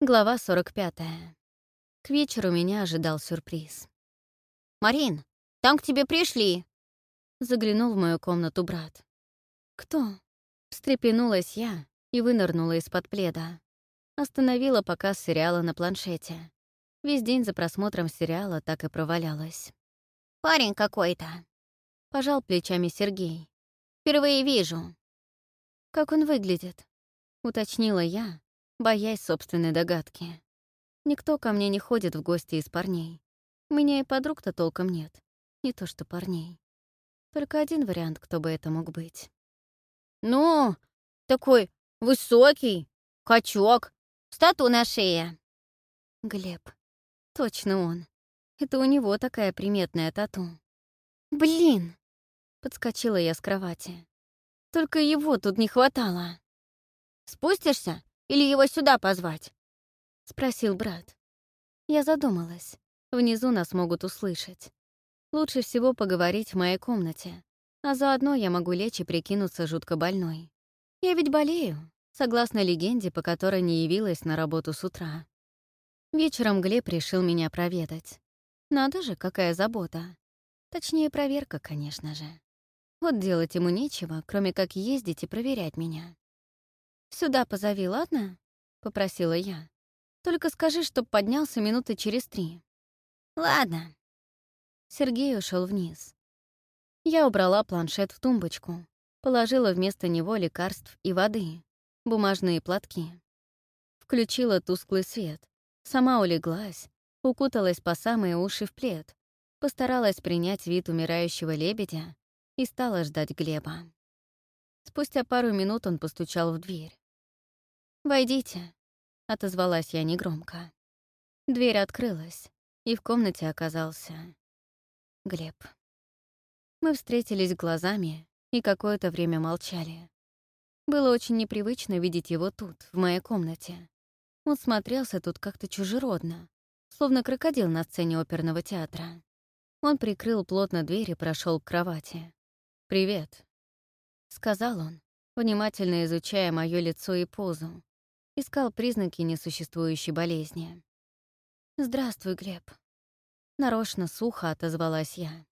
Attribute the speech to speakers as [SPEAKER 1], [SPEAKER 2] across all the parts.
[SPEAKER 1] Глава 45. К вечеру меня ожидал сюрприз.
[SPEAKER 2] «Марин, там к тебе пришли!»
[SPEAKER 1] Заглянул в мою комнату брат. «Кто?» Встрепенулась я и вынырнула из-под пледа. Остановила показ сериала на планшете. Весь день за просмотром сериала так и провалялась.
[SPEAKER 2] «Парень какой-то», —
[SPEAKER 1] пожал плечами Сергей.
[SPEAKER 2] «Впервые вижу».
[SPEAKER 1] «Как он выглядит?» — уточнила я, боясь собственной догадки. Никто ко мне не ходит в гости из парней. У меня и подруг-то толком нет. Не то что парней. Только один вариант, кто бы это мог быть.
[SPEAKER 2] «Ну, такой высокий, качок, стату на шее».
[SPEAKER 1] Глеб. Точно он. Это у него такая приметная тату.
[SPEAKER 2] «Блин!»
[SPEAKER 1] — подскочила я с кровати. «Только его тут не хватало».
[SPEAKER 2] «Спустишься или его сюда позвать?»
[SPEAKER 1] — спросил брат. Я задумалась. Внизу нас могут услышать. Лучше всего поговорить в моей комнате, а заодно я могу лечь и прикинуться жутко больной. Я ведь болею, согласно легенде, по которой не явилась на работу с утра. Вечером Глеб решил меня проведать. Надо же, какая забота. Точнее, проверка, конечно же. Вот делать ему нечего, кроме как ездить и проверять меня. «Сюда позови, ладно?» — попросила я. «Только скажи, чтоб поднялся минуты через три».
[SPEAKER 2] «Ладно».
[SPEAKER 1] Сергей ушел вниз. Я убрала планшет в тумбочку, положила вместо него лекарств и воды, бумажные платки. Включила тусклый свет, сама улеглась, укуталась по самые уши в плед, постаралась принять вид умирающего лебедя и стала ждать Глеба. Спустя пару минут он постучал в дверь. «Войдите», — отозвалась я негромко. Дверь открылась, и в комнате оказался Глеб. Мы встретились глазами и какое-то время молчали. Было очень непривычно видеть его тут, в моей комнате. Он смотрелся тут как-то чужеродно, словно крокодил на сцене оперного театра. Он прикрыл плотно дверь и прошел к кровати. «Привет», — сказал он, внимательно изучая мое лицо и позу, искал признаки несуществующей болезни. «Здравствуй, Глеб». Нарочно сухо отозвалась я.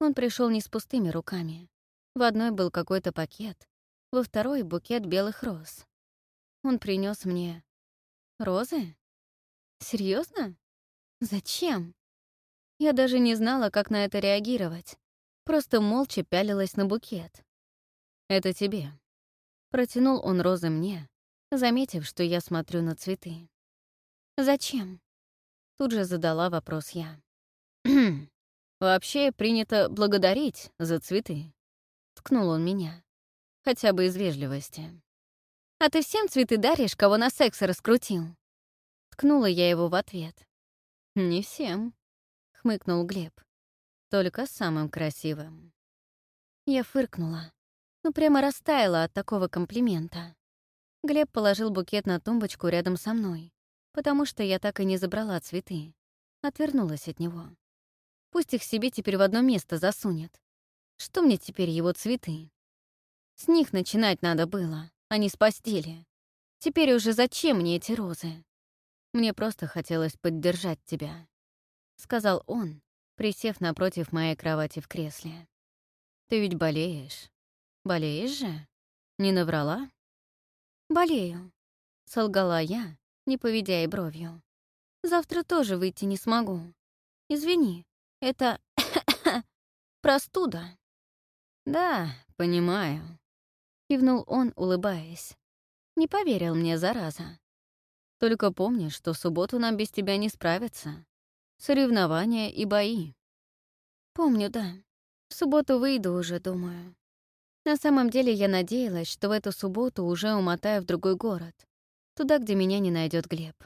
[SPEAKER 1] Он пришел не с пустыми руками. В одной был какой-то пакет, во второй — букет белых роз. Он принес мне... розы? Серьезно? Зачем? Я даже не знала, как на это реагировать. Просто молча пялилась на букет. «Это тебе». Протянул он розы мне, заметив, что я смотрю на цветы. «Зачем?» Тут же задала вопрос я. «Вообще принято благодарить за цветы», — ткнул он меня. «Хотя бы из вежливости». «А ты всем цветы даришь, кого на секс раскрутил?» Ткнула я его в ответ. «Не всем», — хмыкнул Глеб. «Только самым красивым». Я фыркнула, ну прямо растаяла от такого комплимента. Глеб положил букет на тумбочку рядом со мной, потому что я так и не забрала цветы. Отвернулась от него. Пусть их себе теперь в одно место засунет. Что мне теперь его цветы? С них начинать надо было, а не с постели. Теперь уже зачем мне эти розы? Мне просто хотелось поддержать тебя, — сказал он, присев напротив моей кровати в кресле. Ты ведь болеешь. Болеешь же? Не наврала? «Болею», — солгала я, не поведя и бровью. «Завтра тоже выйти не смогу. Извини, это простуда». «Да, понимаю», — кивнул он, улыбаясь. Не поверил мне, зараза. «Только помни, что в субботу нам без тебя не справиться. Соревнования и бои». «Помню, да. В субботу выйду уже, думаю. На самом деле я надеялась, что в эту субботу уже умотаю в другой город, туда, где меня не найдет Глеб.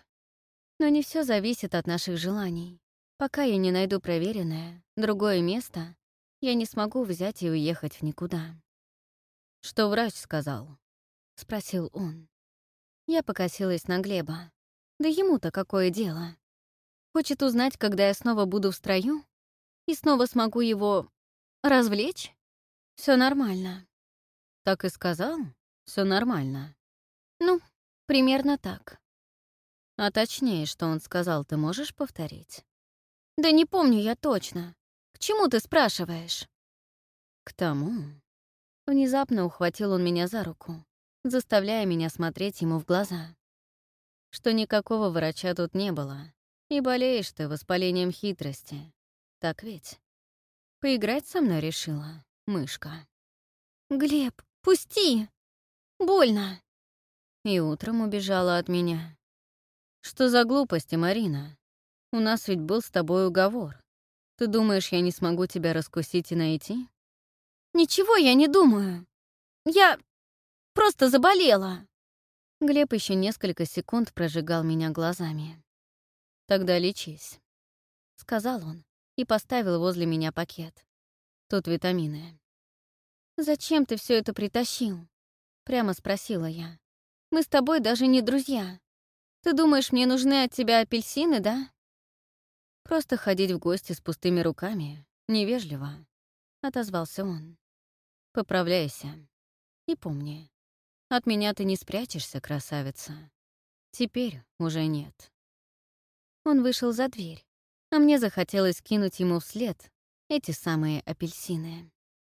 [SPEAKER 1] Но не все зависит от наших желаний. Пока я не найду проверенное, другое место, я не смогу взять и уехать в никуда. «Что врач сказал?» — спросил он. Я покосилась на Глеба. Да ему-то какое дело? Хочет узнать, когда я снова буду в строю? И снова смогу его развлечь? Все нормально. Так и сказал? Все нормально. Ну, примерно так. А точнее, что он сказал, ты можешь повторить?
[SPEAKER 2] Да не помню я точно. К чему ты спрашиваешь?
[SPEAKER 1] К тому. Внезапно ухватил он меня за руку, заставляя меня смотреть ему в глаза. Что никакого врача тут не было, и болеешь ты воспалением хитрости. Так ведь? Поиграть со мной решила, мышка.
[SPEAKER 2] Глеб, пусти! Больно.
[SPEAKER 1] И утром убежала от меня. Что за глупости, Марина? У нас ведь был с тобой уговор. Ты думаешь, я не смогу тебя раскусить и найти?
[SPEAKER 2] Ничего я не думаю. Я просто заболела.
[SPEAKER 1] Глеб еще несколько секунд прожигал меня глазами. «Тогда лечись», — сказал он и поставил возле меня пакет. «Тут витамины».
[SPEAKER 2] «Зачем ты все это притащил?» — прямо спросила я. «Мы с тобой даже не друзья. Ты думаешь, мне нужны от тебя апельсины, да?»
[SPEAKER 1] «Просто ходить в гости с пустыми руками невежливо», — отозвался он. «Поправляйся. И помни, от меня ты не спрячешься, красавица. Теперь уже нет». Он вышел за дверь, а мне захотелось кинуть ему вслед эти самые апельсины.